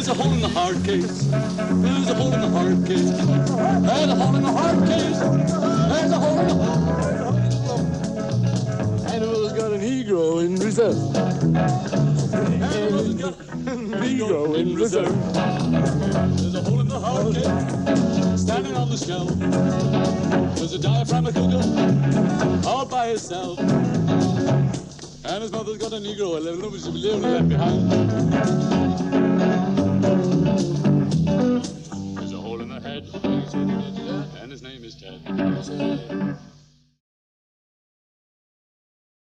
There's a hole in the hard case. There's a hole in the hard case. There's a hole in the hard case. There's a hole in the hard case. Animal's got a Negro in reserve. Animal's got Negro in reserve. There's a hole in the hard case. Standing on the shelf. There's a diaphragmatic cougar all by himself. And his mother's got a Negro, a left behind. And his name is Ted.